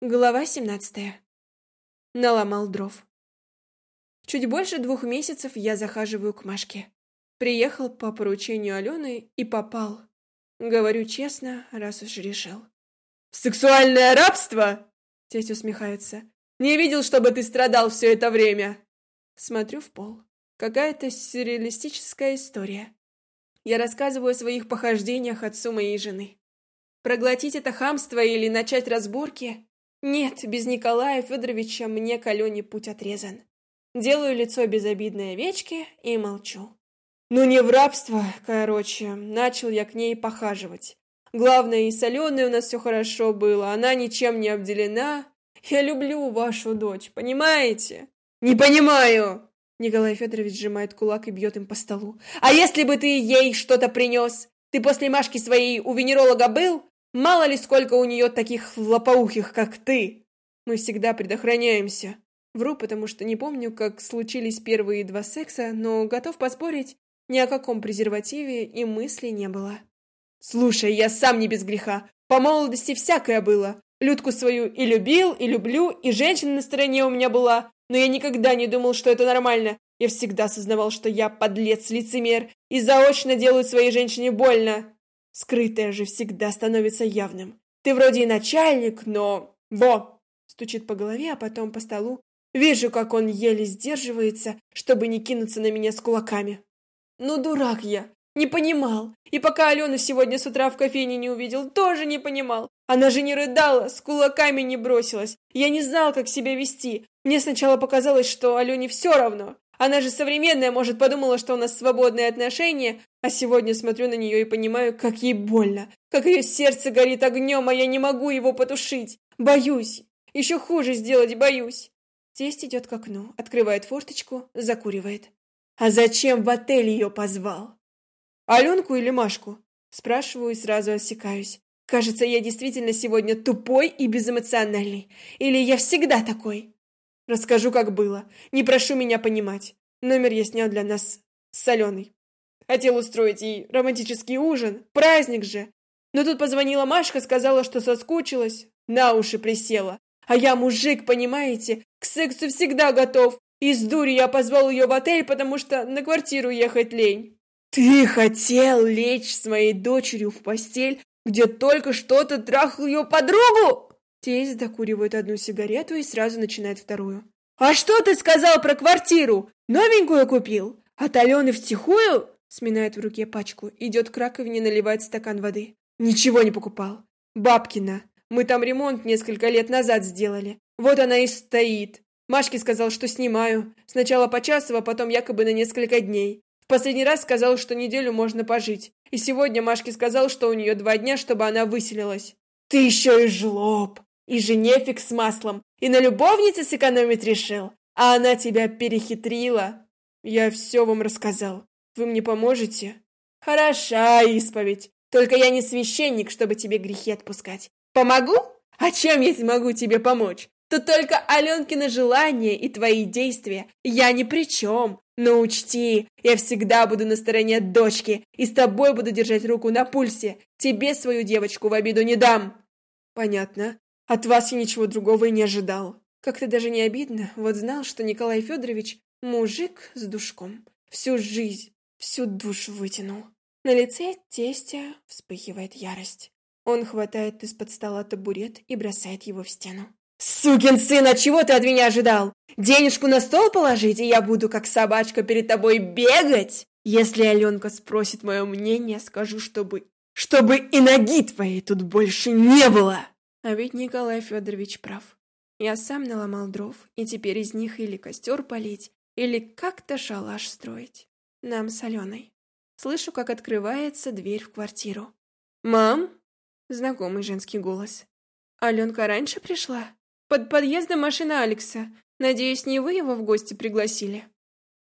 Глава 17. Наломал дров. Чуть больше двух месяцев я захаживаю к Машке. Приехал по поручению Алены и попал. Говорю честно, раз уж решил. «В сексуальное рабство?» Тесть усмехается. «Не видел, чтобы ты страдал все это время!» Смотрю в пол. Какая-то сюрреалистическая история. Я рассказываю о своих похождениях отцу моей жены. Проглотить это хамство или начать разборки нет, без Николая Федоровича мне к Алене путь отрезан. Делаю лицо безобидной овечки и молчу. Ну не в рабство, короче, начал я к ней похаживать. Главное, и с Аленой у нас все хорошо было, она ничем не обделена. Я люблю вашу дочь, понимаете? Не понимаю! Николай Федорович сжимает кулак и бьет им по столу. А если бы ты ей что-то принес? Ты после Машки своей у венеролога был? Мало ли сколько у нее таких лопоухих, как ты. Мы всегда предохраняемся. Вру, потому что не помню, как случились первые два секса, но готов поспорить, ни о каком презервативе и мысли не было. Слушай, я сам не без греха. По молодости всякое было. Людку свою и любил, и люблю, и женщина на стороне у меня была. Но я никогда не думал, что это нормально. Я всегда осознавал, что я подлец-лицемер и заочно делаю своей женщине больно. Скрытое же всегда становится явным. Ты вроде и начальник, но... Во! Стучит по голове, а потом по столу. Вижу, как он еле сдерживается, чтобы не кинуться на меня с кулаками. Ну, дурак я. Не понимал. И пока Алену сегодня с утра в кофейне не увидел, тоже не понимал. Она же не рыдала, с кулаками не бросилась. Я не знал, как себя вести. Мне сначала показалось, что Алене все равно. Она же современная, может, подумала, что у нас свободные отношения, а сегодня смотрю на нее и понимаю, как ей больно, как ее сердце горит огнем, а я не могу его потушить. Боюсь. Еще хуже сделать боюсь. Тесть идет к окну, открывает форточку, закуривает. А зачем в отель ее позвал? Аленку или Машку? Спрашиваю и сразу осекаюсь. Кажется, я действительно сегодня тупой и безэмоциональный. Или я всегда такой? Расскажу, как было. Не прошу меня понимать. Номер я снял для нас с Аленой. Хотел устроить ей романтический ужин. Праздник же. Но тут позвонила Машка, сказала, что соскучилась. На уши присела. А я мужик, понимаете? К сексу всегда готов. И с дури я позвал ее в отель, потому что на квартиру ехать лень. Ты хотел лечь с моей дочерью в постель, где только что-то трахал ее подругу? Тесть докуривает одну сигарету и сразу начинает вторую. «А что ты сказал про квартиру? Новенькую купил? От Алены втихую?» Сминает в руке пачку, идет к раковине, наливает стакан воды. «Ничего не покупал. Бабкина. Мы там ремонт несколько лет назад сделали. Вот она и стоит. Машке сказал, что снимаю. Сначала по часу, а потом якобы на несколько дней. В последний раз сказал, что неделю можно пожить. И сегодня Машке сказал, что у нее два дня, чтобы она выселилась. Ты еще и жлоб. И жене фиг с маслом, и на любовнице сэкономить решил, а она тебя перехитрила. Я все вам рассказал. Вы мне поможете? Хороша исповедь. Только я не священник, чтобы тебе грехи отпускать. Помогу? А чем я могу тебе помочь? Тут только Аленкино желание и твои действия. Я ни при чем. Но учти, я всегда буду на стороне дочки и с тобой буду держать руку на пульсе. Тебе свою девочку в обиду не дам. Понятно. От вас я ничего другого и не ожидал. Как-то даже не обидно, вот знал, что Николай Федорович мужик с душком. Всю жизнь, всю душу вытянул. На лице тестя вспыхивает ярость. Он хватает из-под стола табурет и бросает его в стену. «Сукин сын, а чего ты от меня ожидал? Денежку на стол положить, и я буду как собачка перед тобой бегать? Если Аленка спросит мое мнение, скажу, чтобы... Чтобы и ноги твоей тут больше не было!» А ведь Николай Федорович прав. Я сам наломал дров, и теперь из них или костер полить, или как-то шалаш строить. Нам с Аленой. Слышу, как открывается дверь в квартиру. «Мам?» Знакомый женский голос. «Аленка раньше пришла? Под подъездом машина Алекса. Надеюсь, не вы его в гости пригласили?»